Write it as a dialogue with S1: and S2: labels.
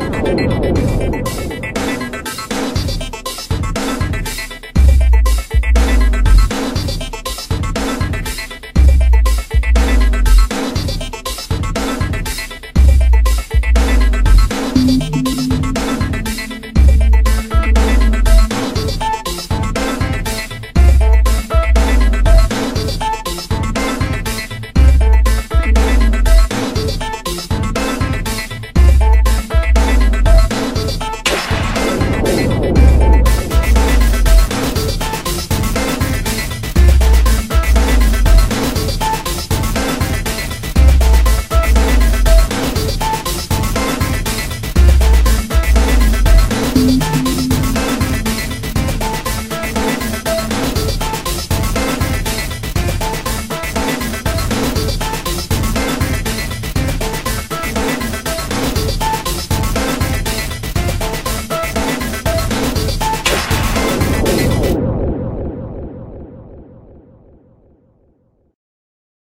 S1: Musik